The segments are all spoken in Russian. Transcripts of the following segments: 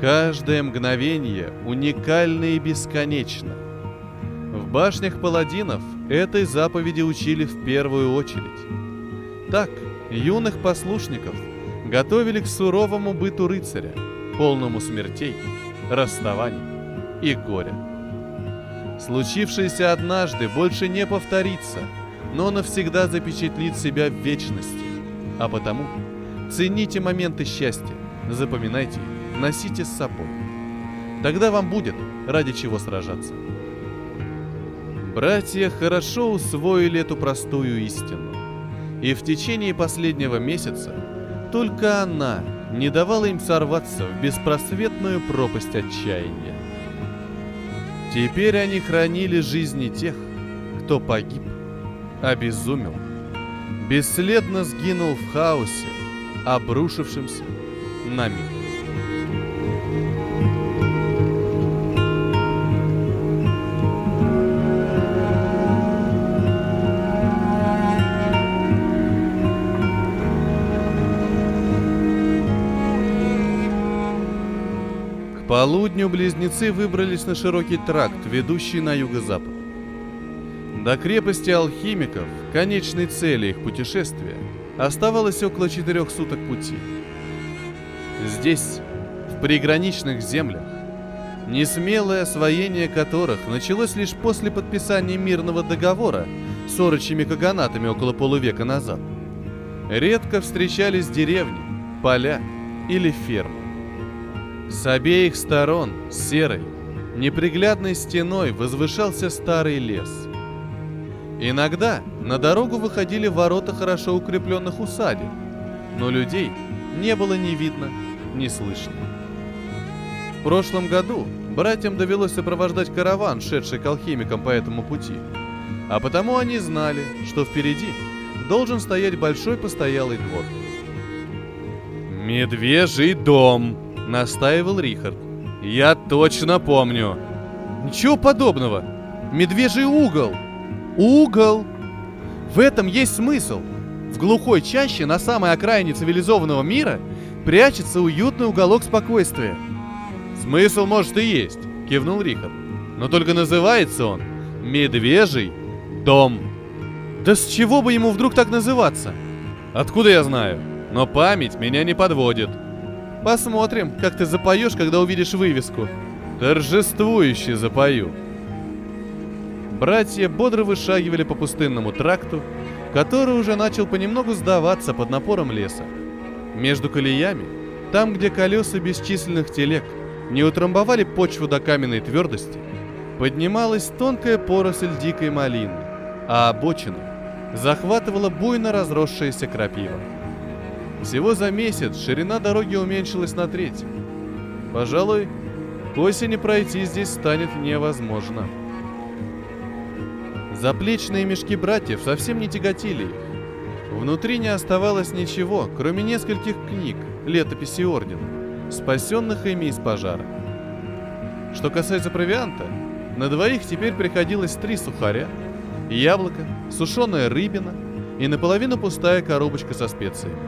Каждое мгновение уникально и бесконечно. В башнях паладинов этой заповеди учили в первую очередь. Так, юных послушников готовили к суровому быту рыцаря, полному смертей, расставаний и горя. Случившееся однажды больше не повторится, но навсегда запечатлит себя в вечности. А потому цените моменты счастья, запоминайте их, носите с собой. Тогда вам будет ради чего сражаться. Братья хорошо усвоили эту простую истину. И в течение последнего месяца только она не давала им сорваться в беспросветную пропасть отчаяния. Теперь они хранили жизни тех, кто погиб, обезумел, бесследно сгинул в хаосе, обрушившемся на мир. Полудню близнецы выбрались на широкий тракт, ведущий на юго-запад. До крепости алхимиков, конечной цели их путешествия, оставалось около четырех суток пути. Здесь, в приграничных землях, несмелое освоение которых началось лишь после подписания мирного договора с орочими каганатами около полувека назад, редко встречались деревни, поля или фермы. С обеих сторон, серой, неприглядной стеной возвышался старый лес. Иногда на дорогу выходили ворота хорошо укрепленных усадеб, но людей не было ни видно, ни слышно. В прошлом году братьям довелось сопровождать караван, шедший к алхимикам по этому пути, а потому они знали, что впереди должен стоять большой постоялый двор. «Медвежий дом!» — настаивал Рихард. «Я точно помню!» «Ничего подобного! Медвежий угол!» «Угол!» В этом есть смысл. В глухой чаще на самой окраине цивилизованного мира прячется уютный уголок спокойствия. «Смысл, может, и есть», — кивнул Рихард. «Но только называется он «Медвежий дом». Да с чего бы ему вдруг так называться? Откуда я знаю? Но память меня не подводит. Посмотрим, как ты запоешь, когда увидишь вывеску. Торжествующе запою. Братья бодро вышагивали по пустынному тракту, который уже начал понемногу сдаваться под напором леса. Между колеями, там, где колеса бесчисленных телег не утрамбовали почву до каменной твердости, поднималась тонкая поросль дикой малины, а обочины захватывала буйно разросшаяся крапива. Всего за месяц ширина дороги уменьшилась на треть. Пожалуй, к осени пройти здесь станет невозможно. Заплечные мешки братьев совсем не тяготили их. Внутри не оставалось ничего, кроме нескольких книг, летописи Ордена, спасенных ими из пожара. Что касается провианта, на двоих теперь приходилось три сухаря, яблоко, сушеная рыбина и наполовину пустая коробочка со специями.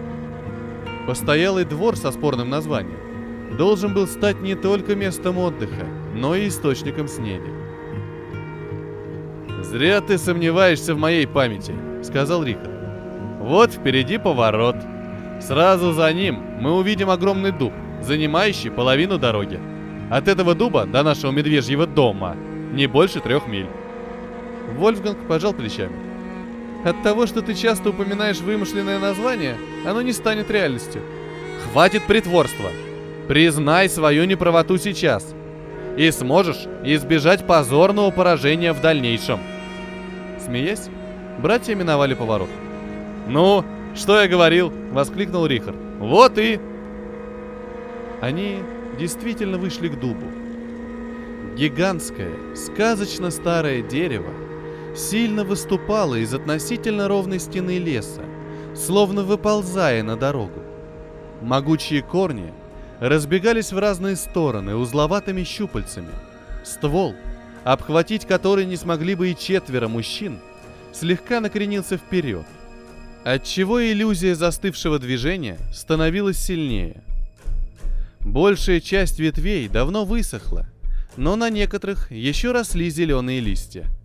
Постоялый двор со спорным названием должен был стать не только местом отдыха, но и источником снеди. «Зря ты сомневаешься в моей памяти», — сказал Рихард. «Вот впереди поворот. Сразу за ним мы увидим огромный дуб, занимающий половину дороги. От этого дуба до нашего медвежьего дома не больше трех миль». Вольфганг пожал плечами. От того, что ты часто упоминаешь вымышленное название, оно не станет реальностью. Хватит притворства. Признай свою неправоту сейчас. И сможешь избежать позорного поражения в дальнейшем. Смеясь, братья миновали поворот. «Ну, что я говорил?» — воскликнул Рихард. «Вот и...» Они действительно вышли к дубу. Гигантское, сказочно старое дерево сильно выступало из относительно ровной стены леса, словно выползая на дорогу. Могучие корни разбегались в разные стороны узловатыми щупальцами. Ствол, обхватить который не смогли бы и четверо мужчин, слегка накренился вперед, отчего иллюзия застывшего движения становилась сильнее. Большая часть ветвей давно высохла, но на некоторых еще росли зеленые листья –